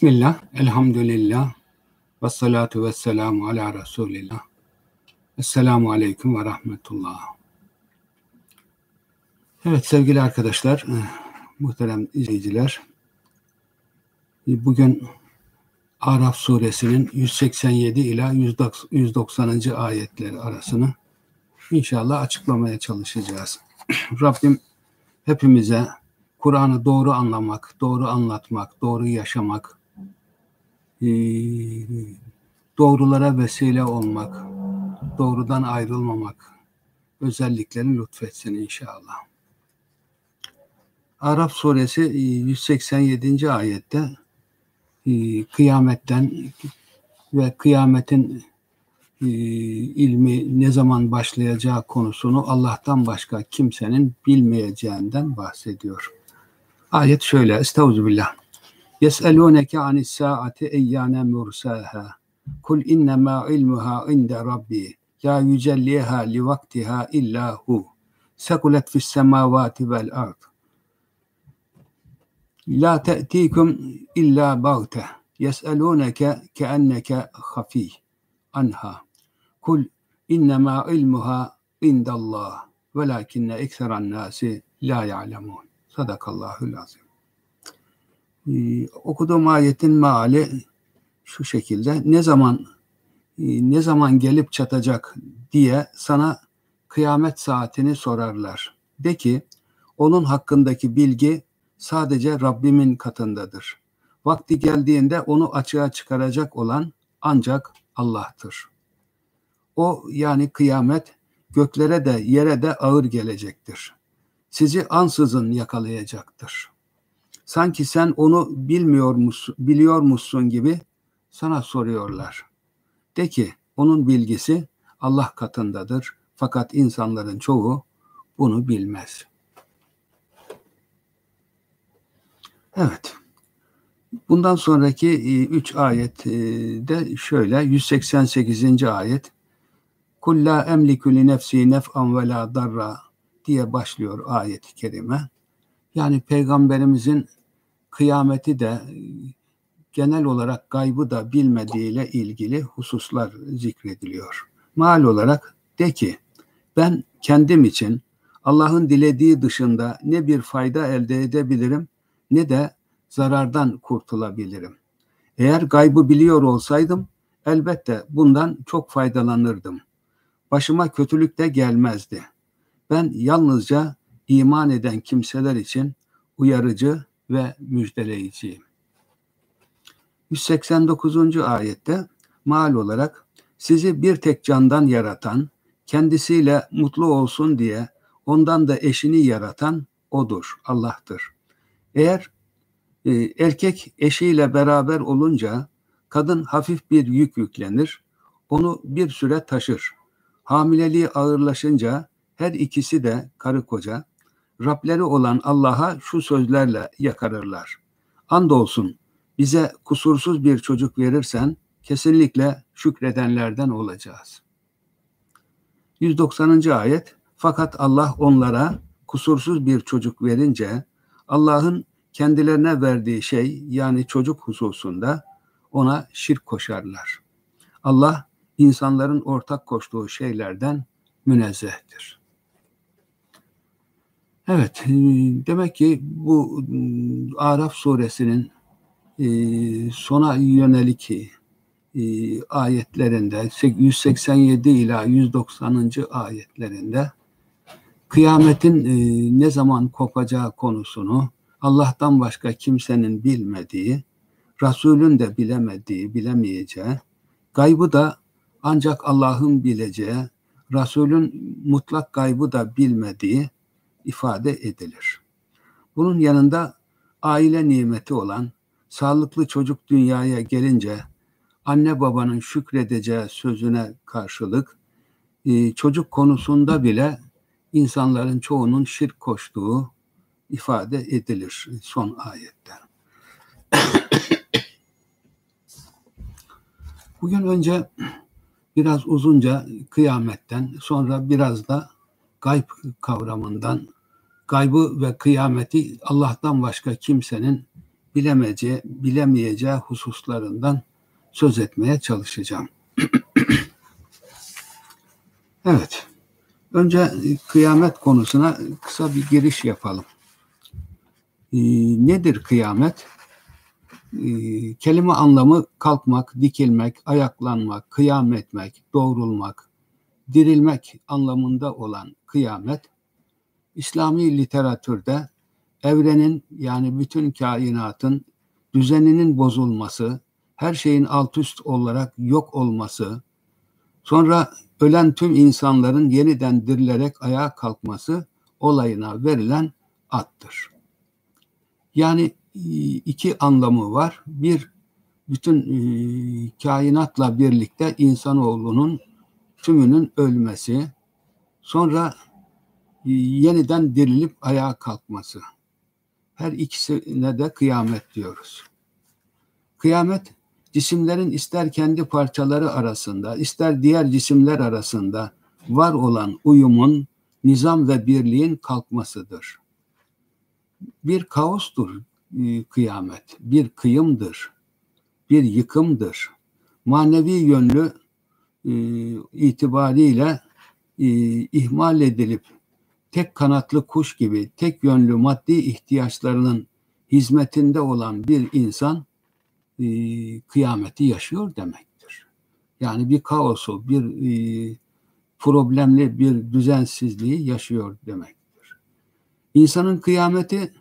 Bismillah, elhamdülillah, ve salatu ve selamu ala Resulillah. Esselamu aleyküm ve rahmetullah. Evet sevgili arkadaşlar, eh, muhterem izleyiciler, bugün Araf suresinin 187 ila 190. ayetleri arasını inşallah açıklamaya çalışacağız. Rabbim hepimize Kur'an'ı doğru anlamak, doğru anlatmak, doğru yaşamak, doğrulara vesile olmak, doğrudan ayrılmamak özelliklerini lütfetsin inşallah. Araf suresi 187. E, ayette e, kıyametten ve kıyametin e, ilmi ne zaman başlayacağı konusunu Allah'tan başka kimsenin bilmeyeceğinden bahsediyor. Ayet şöyle. Estağfirullah. يسألونك عن الساعة أيان مرساها؟ قل إنما علمها عند ربي لا يجليها لوقتها إلا هو. سكلت في السماوات والأرض. لا تأتيكم إلا بغتة يسألونك كأنك خفي عنها. قل إنما علمها عند الله ولكن أكثر الناس لا يعلمون. صدق الله العظيم. Ee, okuduğum ayetin meali şu şekilde ne zaman e, ne zaman gelip çatacak diye sana kıyamet saatini sorarlar. De ki onun hakkındaki bilgi sadece Rabbimin katındadır. Vakti geldiğinde onu açığa çıkaracak olan ancak Allah'tır. O yani kıyamet göklere de yere de ağır gelecektir. Sizi ansızın yakalayacaktır. Sanki sen onu bilmiyor musun, biliyor musun gibi sana soruyorlar. De ki onun bilgisi Allah katındadır. Fakat insanların çoğu bunu bilmez. Evet. Bundan sonraki e, üç ayet e, de şöyle 188. ayet Kul la emliku li nefsi nef'an ve la darra diye başlıyor ayet-i kerime. Yani peygamberimizin kıyameti de genel olarak gaybı da bilmediğiyle ilgili hususlar zikrediliyor. Mal olarak de ki ben kendim için Allah'ın dilediği dışında ne bir fayda elde edebilirim ne de zarardan kurtulabilirim. Eğer gaybı biliyor olsaydım elbette bundan çok faydalanırdım. Başıma kötülük de gelmezdi. Ben yalnızca iman eden kimseler için uyarıcı ve müjdeleyiciyim. 189. ayette mal olarak sizi bir tek candan yaratan, kendisiyle mutlu olsun diye ondan da eşini yaratan odur, Allah'tır. Eğer e, erkek eşiyle beraber olunca kadın hafif bir yük yüklenir, onu bir süre taşır. Hamileliği ağırlaşınca her ikisi de karı koca Rableri olan Allah'a şu sözlerle yakarırlar. Andolsun bize kusursuz bir çocuk verirsen kesinlikle şükredenlerden olacağız. 190. ayet Fakat Allah onlara kusursuz bir çocuk verince Allah'ın kendilerine verdiği şey yani çocuk hususunda ona şirk koşarlar. Allah insanların ortak koştuğu şeylerden münezzehtir. Evet, e, demek ki bu e, Araf suresinin e, sona yönelik ayetlerinde 187 ila 190. ayetlerinde kıyametin ne zaman kopacağı konusunu Allah'tan başka kimsenin bilmediği, Resulün de bilemediği, bilemeyeceği, gaybı da ancak Allah'ın bileceği, Resulün mutlak gaybı da bilmediği ifade edilir. Bunun yanında aile nimeti olan sağlıklı çocuk dünyaya gelince anne babanın şükredeceği sözüne karşılık e, çocuk konusunda bile insanların çoğunun şirk koştuğu ifade edilir son ayette. Bugün önce biraz uzunca kıyametten sonra biraz da gayb kavramından, gaybı ve kıyameti Allah'tan başka kimsenin bilemece, bilemeyeceği hususlarından söz etmeye çalışacağım. evet. Önce kıyamet konusuna kısa bir giriş yapalım. Ee, nedir kıyamet? Ee, kelime anlamı kalkmak, dikilmek, ayaklanmak, kıyam etmek, doğrulmak, dirilmek anlamında olan kıyamet, İslami literatürde evrenin yani bütün kainatın düzeninin bozulması, her şeyin alt üst olarak yok olması, sonra ölen tüm insanların yeniden dirilerek ayağa kalkması olayına verilen attır. Yani iki anlamı var. Bir, bütün e, kainatla birlikte insanoğlunun tümünün ölmesi, sonra yeniden dirilip ayağa kalkması. Her ikisine de kıyamet diyoruz. Kıyamet cisimlerin ister kendi parçaları arasında, ister diğer cisimler arasında var olan uyumun, nizam ve birliğin kalkmasıdır. Bir kaostur e, kıyamet, bir kıyımdır, bir yıkımdır. Manevi yönlü e, itibariyle e, ihmal edilip tek kanatlı kuş gibi tek yönlü maddi ihtiyaçlarının hizmetinde olan bir insan e, kıyameti yaşıyor demektir. Yani bir kaosu, bir e, problemli bir düzensizliği yaşıyor demektir. İnsanın kıyameti,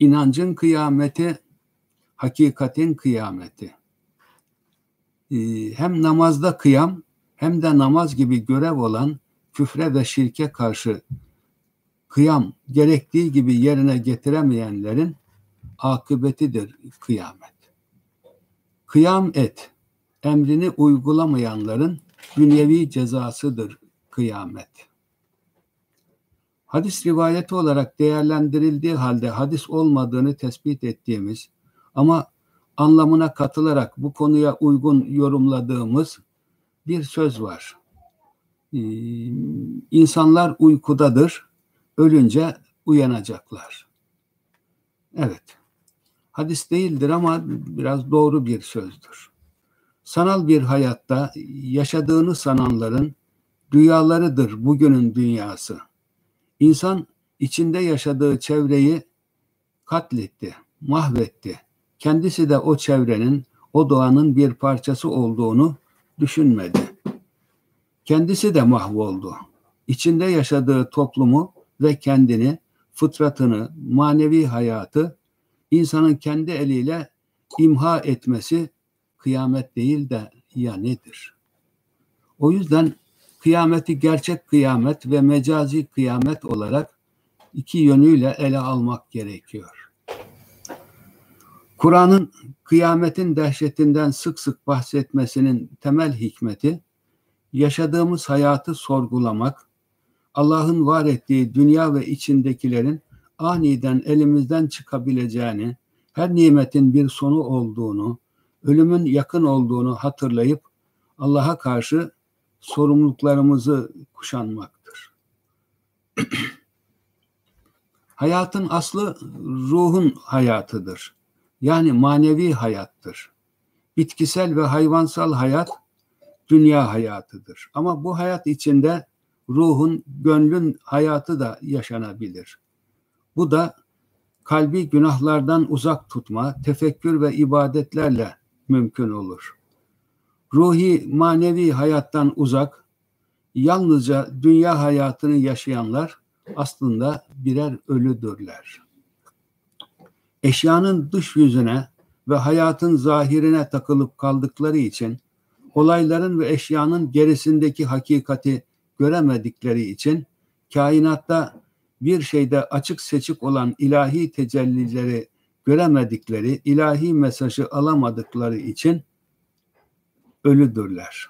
inancın kıyameti, hakikatin kıyameti. E, hem namazda kıyam hem de namaz gibi görev olan küfre ve şirke karşı kıyam gerektiği gibi yerine getiremeyenlerin akıbetidir kıyamet. Kıyam et, emrini uygulamayanların dünyevi cezasıdır kıyamet. Hadis rivayeti olarak değerlendirildiği halde hadis olmadığını tespit ettiğimiz ama anlamına katılarak bu konuya uygun yorumladığımız bir söz var. Ee, insanlar uykudadır, ölünce uyanacaklar. Evet. Hadis değildir ama biraz doğru bir sözdür. Sanal bir hayatta yaşadığını sananların rüyalarıdır bugünün dünyası. İnsan içinde yaşadığı çevreyi katletti, mahvetti. Kendisi de o çevrenin, o doğanın bir parçası olduğunu düşünmedi. Kendisi de mahvoldu. İçinde yaşadığı toplumu ve kendini, fıtratını, manevi hayatı insanın kendi eliyle imha etmesi kıyamet değil de ya nedir? O yüzden kıyameti gerçek kıyamet ve mecazi kıyamet olarak iki yönüyle ele almak gerekiyor. Kur'an'ın kıyametin dehşetinden sık sık bahsetmesinin temel hikmeti yaşadığımız hayatı sorgulamak, Allah'ın var ettiği dünya ve içindekilerin aniden elimizden çıkabileceğini, her nimetin bir sonu olduğunu, ölümün yakın olduğunu hatırlayıp Allah'a karşı sorumluluklarımızı kuşanmaktır. Hayatın aslı ruhun hayatıdır. Yani manevi hayattır. Bitkisel ve hayvansal hayat dünya hayatıdır. Ama bu hayat içinde ruhun, gönlün hayatı da yaşanabilir. Bu da kalbi günahlardan uzak tutma, tefekkür ve ibadetlerle mümkün olur. Ruhi, manevi hayattan uzak, yalnızca dünya hayatını yaşayanlar aslında birer ölüdürler. Eşyanın dış yüzüne ve hayatın zahirine takılıp kaldıkları için olayların ve eşyanın gerisindeki hakikati göremedikleri için kainatta bir şeyde açık seçik olan ilahi tecellileri göremedikleri, ilahi mesajı alamadıkları için ölüdürler.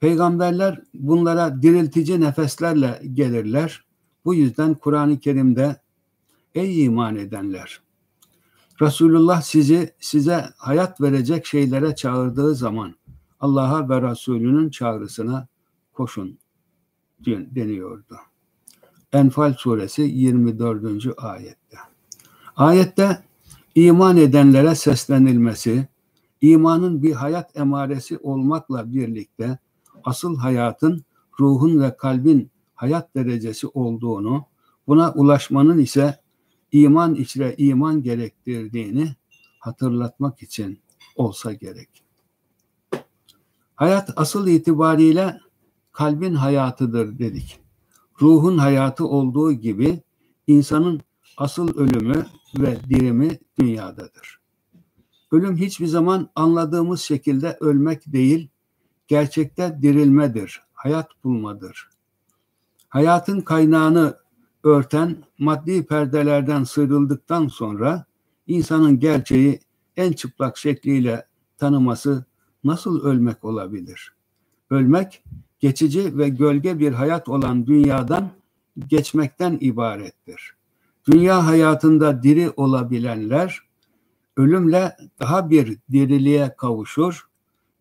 Peygamberler bunlara diriltici nefeslerle gelirler. Bu yüzden Kur'an-ı Kerim'de ey iman edenler Resulullah sizi size hayat verecek şeylere çağırdığı zaman Allah'a ve Resulünün çağrısına koşun deniyordu. Enfal suresi 24. ayette. Ayette iman edenlere seslenilmesi, imanın bir hayat emaresi olmakla birlikte asıl hayatın ruhun ve kalbin hayat derecesi olduğunu, buna ulaşmanın ise iman içre iman gerektirdiğini hatırlatmak için olsa gerek. Hayat asıl itibariyle kalbin hayatıdır dedik. Ruhun hayatı olduğu gibi insanın asıl ölümü ve dirimi dünyadadır. Ölüm hiçbir zaman anladığımız şekilde ölmek değil, gerçekte dirilmedir, hayat bulmadır. Hayatın kaynağını örten maddi perdelerden sıyrıldıktan sonra insanın gerçeği en çıplak şekliyle tanıması nasıl ölmek olabilir? Ölmek geçici ve gölge bir hayat olan dünyadan geçmekten ibarettir. Dünya hayatında diri olabilenler ölümle daha bir diriliğe kavuşur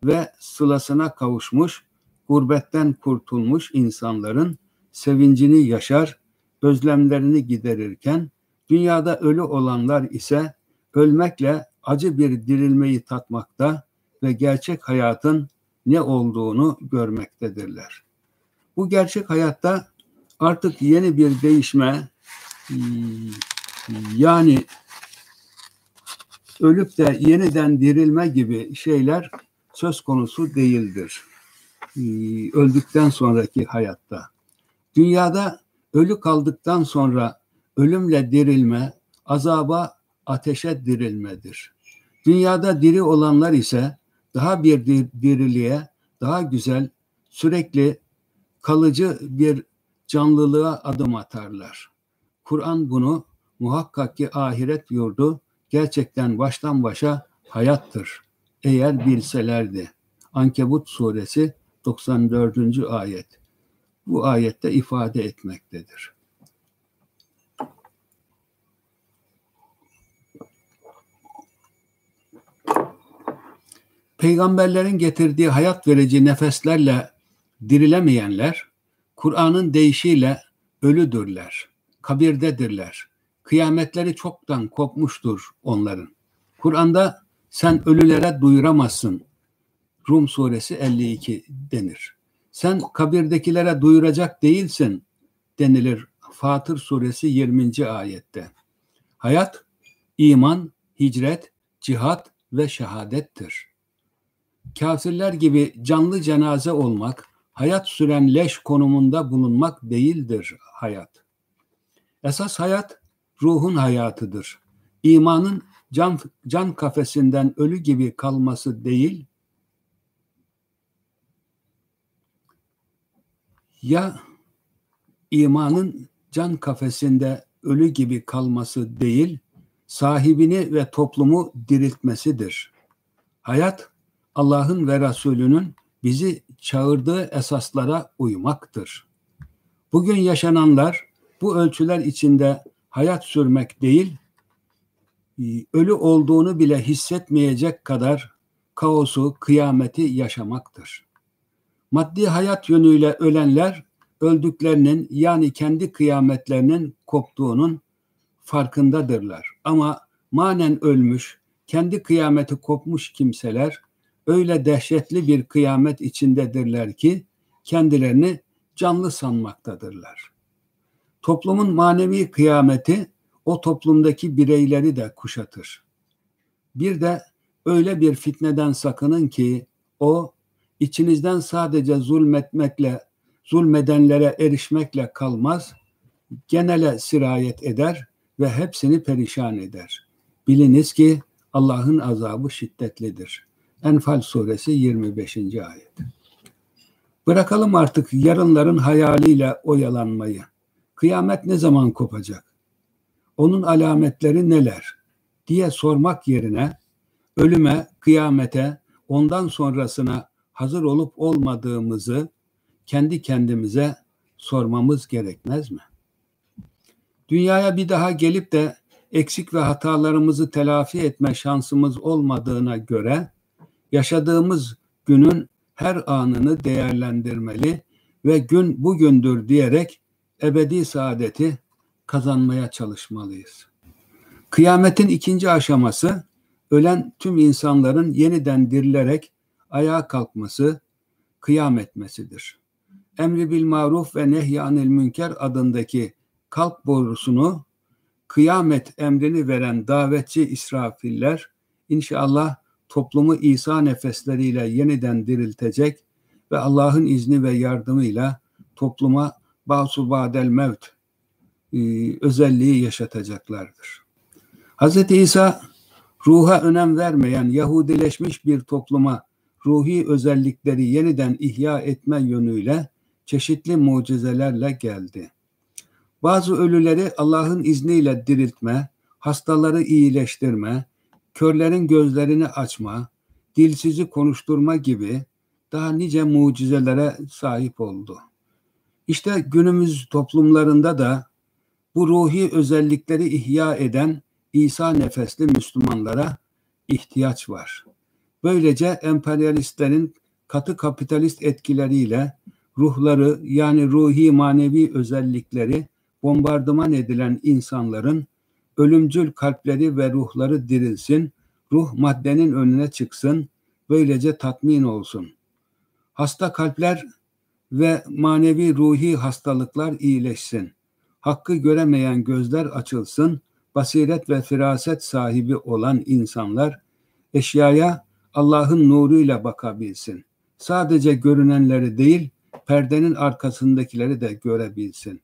ve sılasına kavuşmuş, gurbetten kurtulmuş insanların sevincini yaşar, özlemlerini giderirken dünyada ölü olanlar ise ölmekle acı bir dirilmeyi tatmakta ve gerçek hayatın ne olduğunu görmektedirler. Bu gerçek hayatta artık yeni bir değişme yani ölüp de yeniden dirilme gibi şeyler söz konusu değildir. Öldükten sonraki hayatta. Dünyada ölü kaldıktan sonra ölümle dirilme, azaba, ateşe dirilmedir. Dünyada diri olanlar ise daha bir diriliğe, daha güzel, sürekli kalıcı bir canlılığa adım atarlar. Kur'an bunu muhakkak ki ahiret yurdu gerçekten baştan başa hayattır. Eğer bilselerdi. Ankebut suresi 94. ayet. Bu ayette ifade etmektedir. Peygamberlerin getirdiği hayat verici nefeslerle dirilemeyenler, Kur'an'ın deyişiyle ölüdürler, kabirdedirler. Kıyametleri çoktan kopmuştur onların. Kur'an'da sen ölülere duyuramazsın. Rum suresi 52 denir. Sen kabirdekilere duyuracak değilsin denilir Fatır suresi 20. ayette. Hayat, iman, hicret, cihat ve şehadettir. Kafirler gibi canlı cenaze olmak, hayat süren leş konumunda bulunmak değildir hayat. Esas hayat ruhun hayatıdır. İmanın can, can kafesinden ölü gibi kalması değil, ya imanın can kafesinde ölü gibi kalması değil, sahibini ve toplumu diriltmesidir. Hayat, Allah'ın ve Resulünün bizi çağırdığı esaslara uymaktır. Bugün yaşananlar bu ölçüler içinde hayat sürmek değil, ölü olduğunu bile hissetmeyecek kadar kaosu, kıyameti yaşamaktır. Maddi hayat yönüyle ölenler öldüklerinin yani kendi kıyametlerinin koptuğunun farkındadırlar. Ama manen ölmüş, kendi kıyameti kopmuş kimseler öyle dehşetli bir kıyamet içindedirler ki kendilerini canlı sanmaktadırlar. Toplumun manevi kıyameti o toplumdaki bireyleri de kuşatır. Bir de öyle bir fitneden sakının ki o içinizden sadece zulmetmekle, zulmedenlere erişmekle kalmaz, genele sirayet eder ve hepsini perişan eder. Biliniz ki Allah'ın azabı şiddetlidir. Enfal suresi 25. ayet. Bırakalım artık yarınların hayaliyle oyalanmayı. Kıyamet ne zaman kopacak? Onun alametleri neler? diye sormak yerine ölüme, kıyamete, ondan sonrasına hazır olup olmadığımızı kendi kendimize sormamız gerekmez mi? Dünyaya bir daha gelip de eksik ve hatalarımızı telafi etme şansımız olmadığına göre yaşadığımız günün her anını değerlendirmeli ve gün bugündür diyerek ebedi saadeti kazanmaya çalışmalıyız. Kıyametin ikinci aşaması ölen tüm insanların yeniden dirilerek ayağa kalkması, kıyam etmesidir. Emri bil maruf ve nehyanil münker adındaki kalk borusunu kıyamet emrini veren davetçi İsrafiller inşallah toplumu İsa nefesleriyle yeniden diriltecek ve Allah'ın izni ve yardımıyla topluma basu badel mevt e, özelliği yaşatacaklardır. Hz. İsa ruha önem vermeyen Yahudileşmiş bir topluma ruhi özellikleri yeniden ihya etme yönüyle çeşitli mucizelerle geldi. Bazı ölüleri Allah'ın izniyle diriltme, hastaları iyileştirme, körlerin gözlerini açma, dilsizi konuşturma gibi daha nice mucizelere sahip oldu. İşte günümüz toplumlarında da bu ruhi özellikleri ihya eden İsa nefesli Müslümanlara ihtiyaç var. Böylece emperyalistlerin katı kapitalist etkileriyle ruhları yani ruhi manevi özellikleri bombardıman edilen insanların ölümcül kalpleri ve ruhları dirilsin, ruh maddenin önüne çıksın, böylece tatmin olsun. Hasta kalpler ve manevi ruhi hastalıklar iyileşsin. Hakkı göremeyen gözler açılsın, basiret ve firaset sahibi olan insanlar eşyaya Allah'ın nuruyla bakabilsin. Sadece görünenleri değil, perdenin arkasındakileri de görebilsin.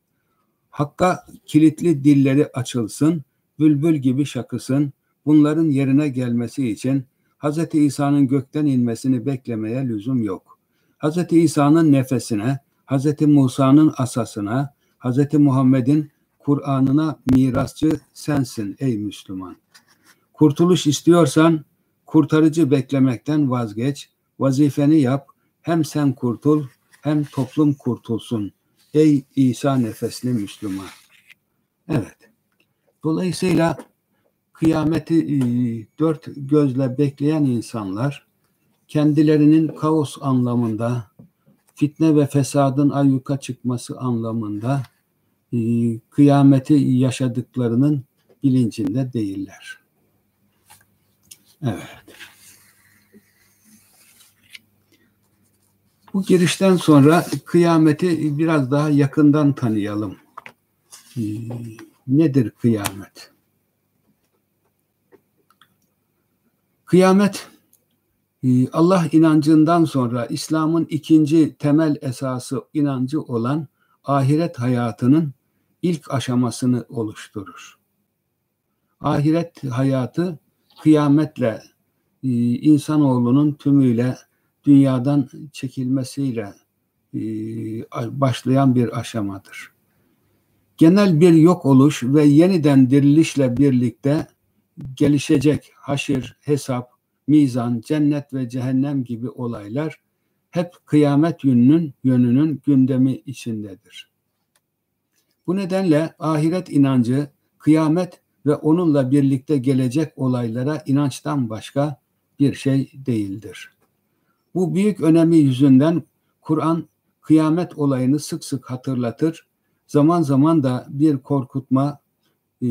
Hakka kilitli dilleri açılsın, bülbül gibi şakısın. Bunların yerine gelmesi için Hz. İsa'nın gökten inmesini beklemeye lüzum yok. Hz. İsa'nın nefesine, Hz. Musa'nın asasına, Hz. Muhammed'in Kur'an'ına mirasçı sensin ey Müslüman. Kurtuluş istiyorsan kurtarıcı beklemekten vazgeç, vazifeni yap, hem sen kurtul hem toplum kurtulsun. Ey İsa nefesli Müslüman. Evet. Dolayısıyla kıyameti e, dört gözle bekleyen insanlar kendilerinin kaos anlamında, fitne ve fesadın ayyuka çıkması anlamında e, kıyameti yaşadıklarının bilincinde değiller. Evet. Bu girişten sonra kıyameti biraz daha yakından tanıyalım. Ee, nedir kıyamet? Kıyamet e, Allah inancından sonra İslam'ın ikinci temel esası inancı olan ahiret hayatının ilk aşamasını oluşturur. Ahiret hayatı kıyametle e, insanoğlunun tümüyle dünyadan çekilmesiyle e, başlayan bir aşamadır. Genel bir yok oluş ve yeniden dirilişle birlikte gelişecek haşir, hesap, mizan, cennet ve cehennem gibi olaylar hep kıyamet yönünün, yönünün gündemi içindedir. Bu nedenle ahiret inancı, kıyamet ve onunla birlikte gelecek olaylara inançtan başka bir şey değildir. Bu büyük önemi yüzünden Kur'an kıyamet olayını sık sık hatırlatır. Zaman zaman da bir korkutma, e,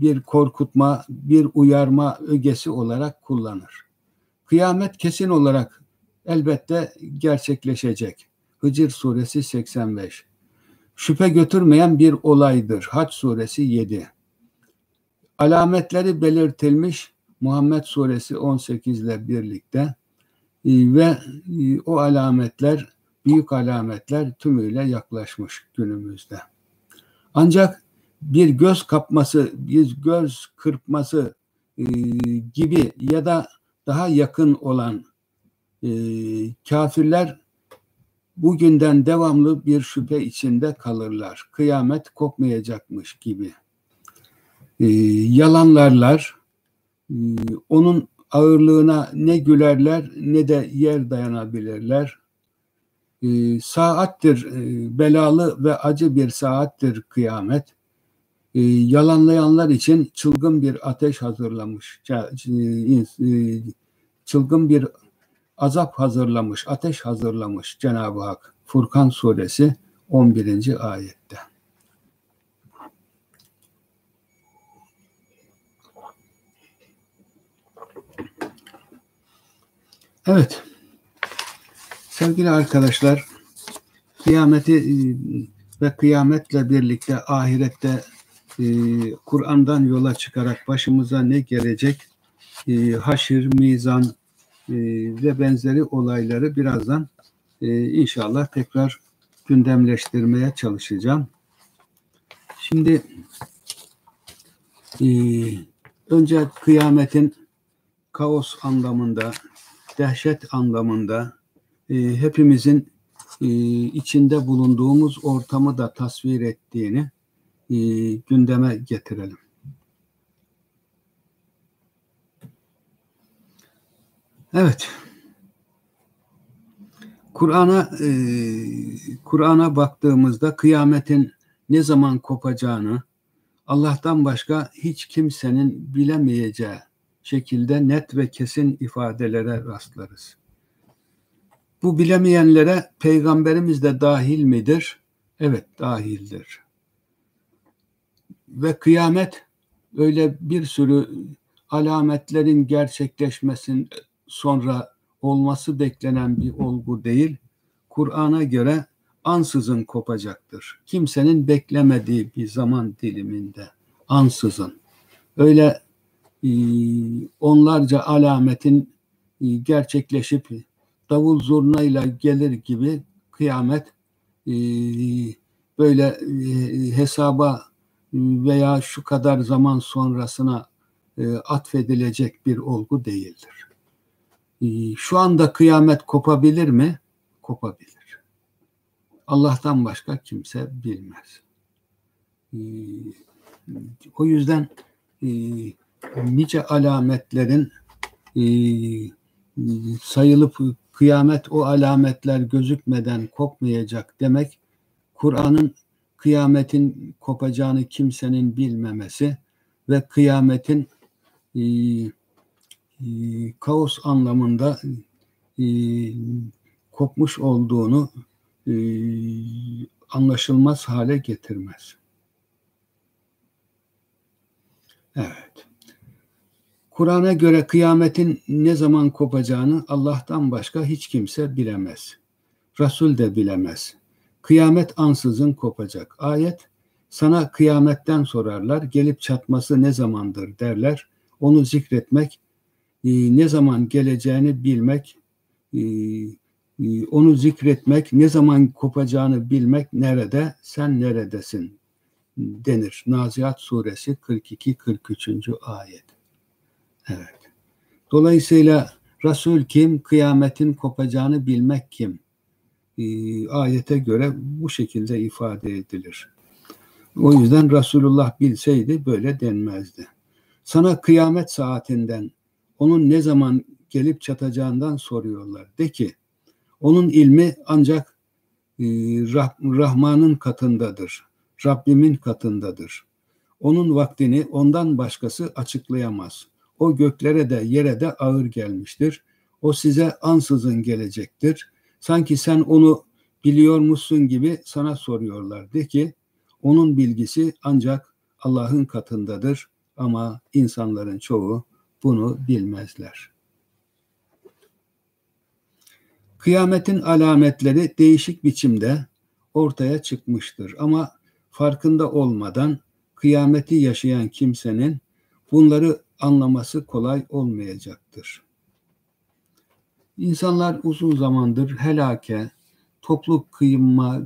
bir korkutma, bir uyarma ögesi olarak kullanır. Kıyamet kesin olarak elbette gerçekleşecek. Hicr suresi 85. Şüphe götürmeyen bir olaydır. Haç suresi 7. Alametleri belirtilmiş Muhammed suresi 18 ile birlikte e, ve e, o alametler büyük alametler tümüyle yaklaşmış günümüzde. Ancak bir göz kapması, bir göz kırpması e, gibi ya da daha yakın olan e, kafirler bugünden devamlı bir şüphe içinde kalırlar. Kıyamet kopmayacakmış gibi. E, yalanlarlar, ee, onun ağırlığına ne gülerler ne de yer dayanabilirler. Ee, saattir, e, belalı ve acı bir saattir kıyamet. Ee, yalanlayanlar için çılgın bir ateş hazırlamış, e, e, çılgın bir azap hazırlamış, ateş hazırlamış Cenab-ı Hak. Furkan suresi 11. ayette. Evet. Sevgili arkadaşlar, kıyameti e, ve kıyametle birlikte ahirette e, Kur'an'dan yola çıkarak başımıza ne gelecek? E, Haşir, mizan, ve benzeri olayları birazdan inşallah tekrar gündemleştirmeye çalışacağım. Şimdi önce kıyametin kaos anlamında, dehşet anlamında e, hepimizin e, içinde bulunduğumuz ortamı da tasvir ettiğini e, gündeme getirelim. Evet. Kur'an'a e, Kur'an'a baktığımızda kıyametin ne zaman kopacağını Allah'tan başka hiç kimsenin bilemeyeceği şekilde net ve kesin ifadelere rastlarız. Bu bilemeyenlere peygamberimiz de dahil midir? Evet dahildir. Ve kıyamet öyle bir sürü alametlerin gerçekleşmesin sonra olması beklenen bir olgu değil. Kur'an'a göre ansızın kopacaktır. Kimsenin beklemediği bir zaman diliminde ansızın. Öyle e, onlarca alametin e, gerçekleşip davul zurnayla gelir gibi kıyamet e, böyle hesaba veya şu kadar zaman sonrasına atfedilecek bir olgu değildir. Şu anda kıyamet kopabilir mi? Kopabilir. Allah'tan başka kimse bilmez. O yüzden nice alametlerin e, sayılıp kıyamet o alametler gözükmeden kopmayacak demek Kur'an'ın kıyametin kopacağını kimsenin bilmemesi ve kıyametin e, kaos anlamında e, kopmuş olduğunu e, anlaşılmaz hale getirmez. Evet. Kur'an'a göre kıyametin ne zaman kopacağını Allah'tan başka hiç kimse bilemez. Resul de bilemez. Kıyamet ansızın kopacak. Ayet, sana kıyametten sorarlar, gelip çatması ne zamandır derler. Onu zikretmek, ne zaman geleceğini bilmek, e, e, onu zikretmek, ne zaman kopacağını bilmek nerede, sen neredesin denir. Nazihat suresi 42-43. ayet. Evet. Dolayısıyla Resul kim? Kıyametin kopacağını bilmek kim? Ee, ayete göre bu şekilde ifade edilir. O yüzden Resulullah bilseydi böyle denmezdi. Sana kıyamet saatinden, onun ne zaman gelip çatacağından soruyorlar. De ki, onun ilmi ancak e, Rah- Rahman'ın katındadır. Rabbimin katındadır. Onun vaktini ondan başkası açıklayamaz. O göklere de yere de ağır gelmiştir. O size ansızın gelecektir. Sanki sen onu biliyor musun gibi sana soruyorlar. De ki onun bilgisi ancak Allah'ın katındadır ama insanların çoğu bunu bilmezler. Kıyametin alametleri değişik biçimde ortaya çıkmıştır ama farkında olmadan kıyameti yaşayan kimsenin bunları anlaması kolay olmayacaktır. İnsanlar uzun zamandır helake, toplu kıyma,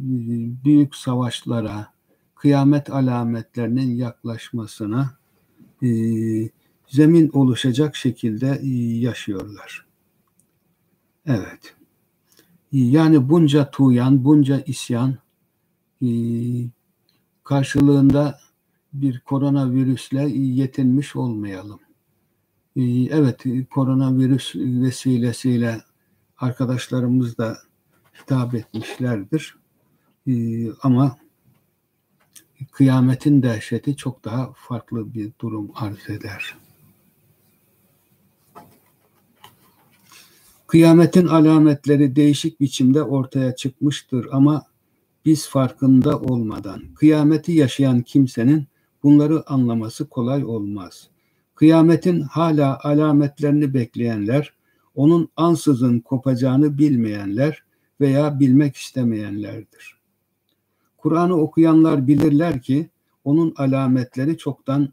büyük savaşlara, kıyamet alametlerinin yaklaşmasına e, zemin oluşacak şekilde e, yaşıyorlar. Evet. Yani bunca tuyan, bunca isyan e, karşılığında bir koronavirüsle yetinmiş olmayalım. Evet, koronavirüs vesilesiyle arkadaşlarımız da hitap etmişlerdir. Ama kıyametin dehşeti çok daha farklı bir durum arz eder. Kıyametin alametleri değişik biçimde ortaya çıkmıştır ama biz farkında olmadan kıyameti yaşayan kimsenin bunları anlaması kolay olmaz. Kıyametin hala alametlerini bekleyenler onun ansızın kopacağını bilmeyenler veya bilmek istemeyenlerdir. Kur'an'ı okuyanlar bilirler ki onun alametleri çoktan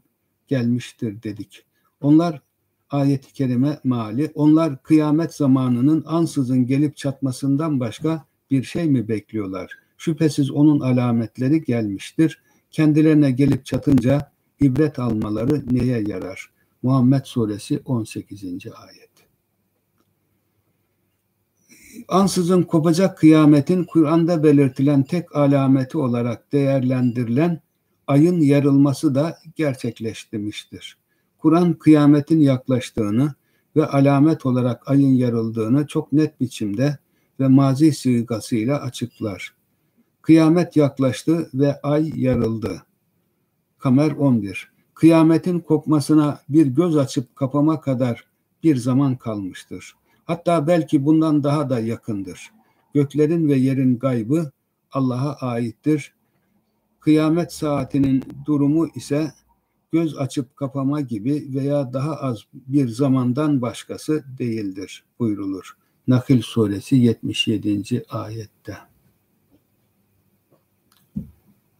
gelmiştir dedik. Onlar ayet-i kerime mali, onlar kıyamet zamanının ansızın gelip çatmasından başka bir şey mi bekliyorlar? Şüphesiz onun alametleri gelmiştir. Kendilerine gelip çatınca ibret almaları neye yarar? Muhammed Suresi 18. ayet. Ansızın kopacak kıyametin Kur'an'da belirtilen tek alameti olarak değerlendirilen ayın yarılması da gerçekleştirmiştir. Kur'an kıyametin yaklaştığını ve alamet olarak ayın yarıldığını çok net biçimde ve mazi sigasıyla açıklar. Kıyamet yaklaştı ve ay yarıldı. Kamer 11. Kıyametin kopmasına bir göz açıp kapama kadar bir zaman kalmıştır. Hatta belki bundan daha da yakındır. Göklerin ve yerin gaybı Allah'a aittir. Kıyamet saatinin durumu ise göz açıp kapama gibi veya daha az bir zamandan başkası değildir buyrulur. Nakil suresi 77. ayette.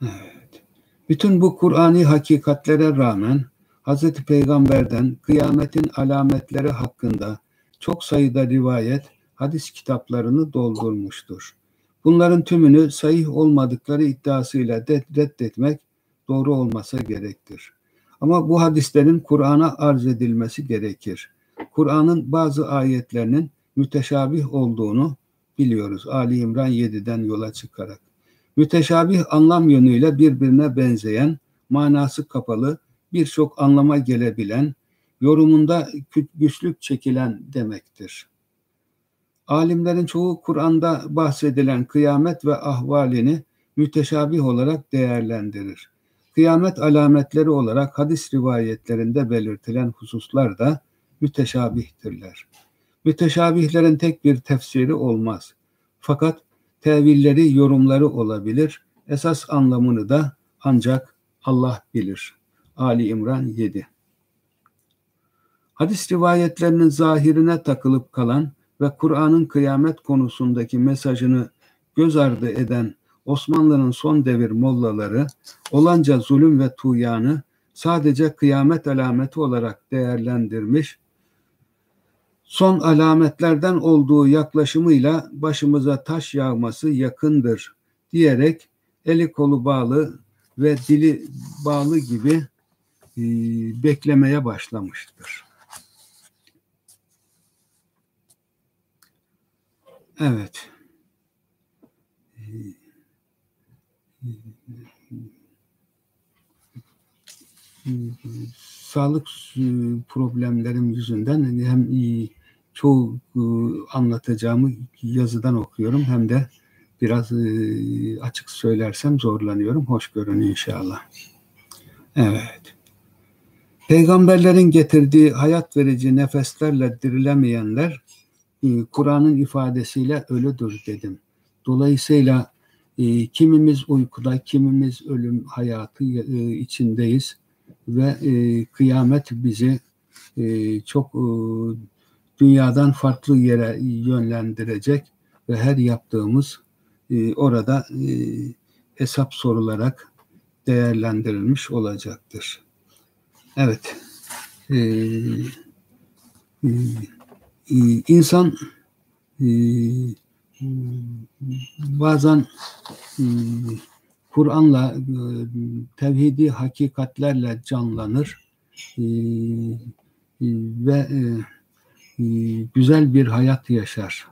Evet. Bütün bu Kur'ani hakikatlere rağmen Hz. Peygamber'den kıyametin alametleri hakkında çok sayıda rivayet hadis kitaplarını doldurmuştur. Bunların tümünü sahih olmadıkları iddiasıyla reddetmek doğru olmasa gerektir. Ama bu hadislerin Kur'an'a arz edilmesi gerekir. Kur'an'ın bazı ayetlerinin müteşabih olduğunu biliyoruz. Ali İmran 7'den yola çıkarak. Müteşabih anlam yönüyle birbirine benzeyen, manası kapalı, birçok anlama gelebilen, yorumunda güçlük çekilen demektir. Alimlerin çoğu Kur'an'da bahsedilen kıyamet ve ahvalini müteşabih olarak değerlendirir. Kıyamet alametleri olarak hadis rivayetlerinde belirtilen hususlar da müteşabihtirler. Müteşabihlerin tek bir tefsiri olmaz. Fakat tevilleri, yorumları olabilir. Esas anlamını da ancak Allah bilir. Ali İmran 7 Hadis rivayetlerinin zahirine takılıp kalan ve Kur'an'ın kıyamet konusundaki mesajını göz ardı eden Osmanlı'nın son devir mollaları olanca zulüm ve tuğyanı sadece kıyamet alameti olarak değerlendirmiş, son alametlerden olduğu yaklaşımıyla başımıza taş yağması yakındır diyerek eli kolu bağlı ve dili bağlı gibi e, beklemeye başlamıştır. Evet. Sağlık problemlerim yüzünden hem çoğu anlatacağımı yazıdan okuyorum hem de biraz açık söylersem zorlanıyorum. Hoş görün inşallah. Evet. Peygamberlerin getirdiği hayat verici nefeslerle dirilemeyenler e, Kur'an'ın ifadesiyle ölüdür dedim. Dolayısıyla e, kimimiz uykuda, kimimiz ölüm hayatı e, içindeyiz ve kıyamet bizi çok dünyadan farklı yere yönlendirecek ve her yaptığımız orada hesap sorularak değerlendirilmiş olacaktır. Evet. Ee, ee, insan e, bazen e, Kur'an'la e, tevhidi hakikatlerle canlanır ve güzel bir hayat yaşar.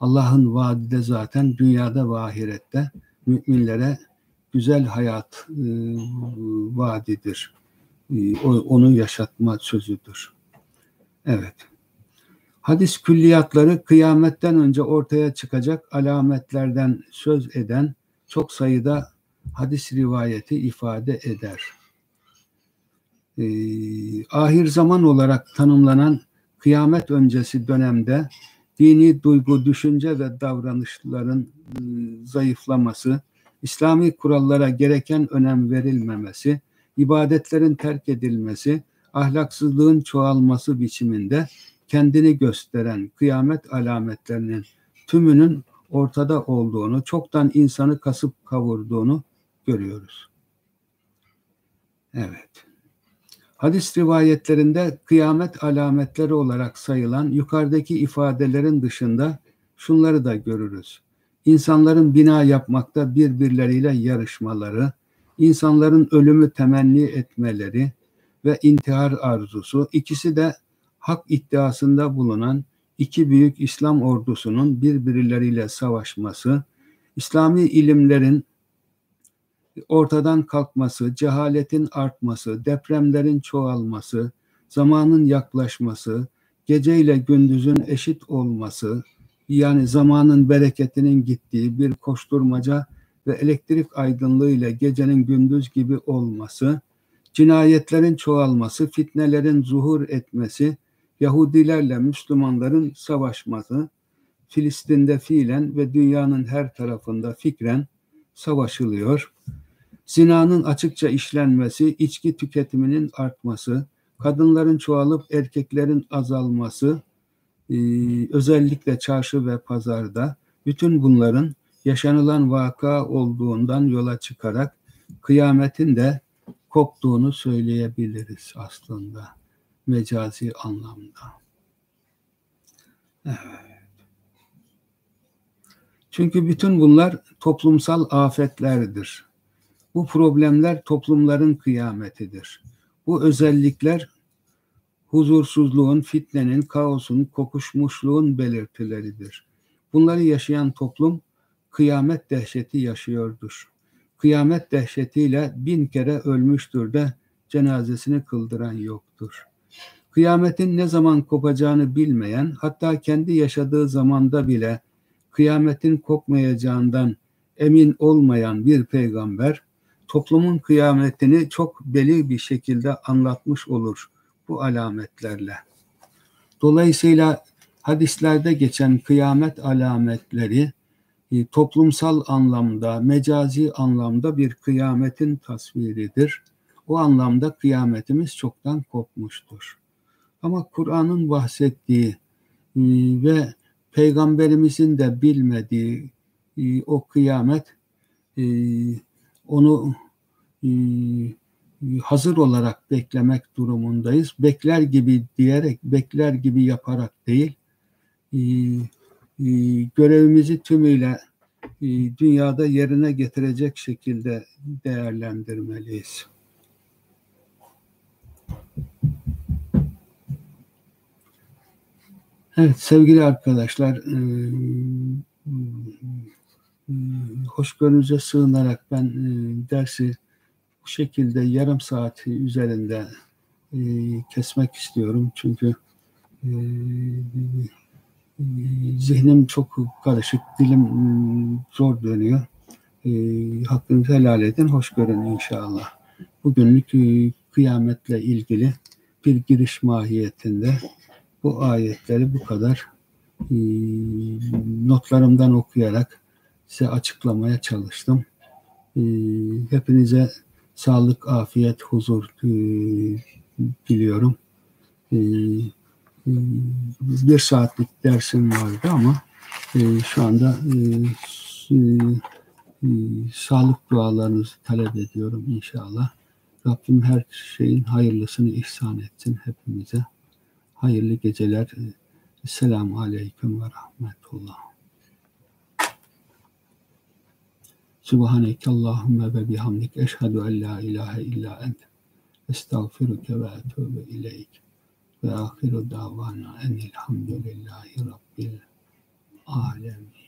Allah'ın vaadi de zaten dünyada ve ahirette müminlere güzel hayat vaadidir. Onu yaşatma sözüdür. Evet. Hadis külliyatları kıyametten önce ortaya çıkacak alametlerden söz eden çok sayıda hadis rivayeti ifade eder. Ee, ahir zaman olarak tanımlanan kıyamet öncesi dönemde dini duygu, düşünce ve davranışların ıı, zayıflaması, İslami kurallara gereken önem verilmemesi, ibadetlerin terk edilmesi, ahlaksızlığın çoğalması biçiminde kendini gösteren kıyamet alametlerinin tümünün ortada olduğunu, çoktan insanı kasıp kavurduğunu görüyoruz. Evet. Hadis rivayetlerinde kıyamet alametleri olarak sayılan yukarıdaki ifadelerin dışında şunları da görürüz. İnsanların bina yapmakta birbirleriyle yarışmaları, insanların ölümü temenni etmeleri ve intihar arzusu, ikisi de hak iddiasında bulunan iki büyük İslam ordusunun birbirleriyle savaşması, İslami ilimlerin ortadan kalkması, cehaletin artması, depremlerin çoğalması, zamanın yaklaşması, gece ile gündüzün eşit olması, yani zamanın bereketinin gittiği bir koşturmaca ve elektrik aydınlığı ile gecenin gündüz gibi olması, cinayetlerin çoğalması, fitnelerin zuhur etmesi, Yahudilerle Müslümanların savaşması, Filistin'de fiilen ve dünyanın her tarafında fikren savaşılıyor. Zinanın açıkça işlenmesi, içki tüketiminin artması, kadınların çoğalıp erkeklerin azalması, e, özellikle çarşı ve pazarda bütün bunların yaşanılan vaka olduğundan yola çıkarak kıyametin de koptuğunu söyleyebiliriz aslında mecazi anlamda. Evet. Çünkü bütün bunlar toplumsal afetlerdir. Bu problemler toplumların kıyametidir. Bu özellikler huzursuzluğun, fitnenin, kaosun, kokuşmuşluğun belirtileridir. Bunları yaşayan toplum kıyamet dehşeti yaşıyordur. Kıyamet dehşetiyle bin kere ölmüştür de cenazesini kıldıran yoktur. Kıyametin ne zaman kopacağını bilmeyen, hatta kendi yaşadığı zamanda bile kıyametin kopmayacağından emin olmayan bir peygamber, toplumun kıyametini çok belli bir şekilde anlatmış olur bu alametlerle. Dolayısıyla hadislerde geçen kıyamet alametleri e, toplumsal anlamda, mecazi anlamda bir kıyametin tasviridir. O anlamda kıyametimiz çoktan kopmuştur. Ama Kur'an'ın bahsettiği e, ve Peygamberimizin de bilmediği e, o kıyamet onu hazır olarak beklemek durumundayız. Bekler gibi diyerek, bekler gibi yaparak değil, görevimizi tümüyle dünyada yerine getirecek şekilde değerlendirmeliyiz. Evet sevgili arkadaşlar, hoşgörünüze sığınarak ben dersi bu şekilde yarım saat üzerinde e, kesmek istiyorum. Çünkü e, e, zihnim çok karışık, dilim zor dönüyor. E, hakkınızı helal edin, hoş görün inşallah. Bugünlük e, kıyametle ilgili bir giriş mahiyetinde bu ayetleri bu kadar e, notlarımdan okuyarak size açıklamaya çalıştım. E, hepinize sağlık, afiyet, huzur e, diliyorum. E, e, bir saatlik dersim vardı ama e, şu anda e, e, e, sağlık dualarınızı talep ediyorum inşallah. Rabbim her şeyin hayırlısını ihsan etsin hepimize. Hayırlı geceler. Selamun Aleyküm ve Rahmetullah. Subhaneke Allahümme ve bihamdik eşhedü en la ilahe illa ent estağfiruke ve etûbü ileyk ve ahiru davana enilhamdülillahi rabbil alemin.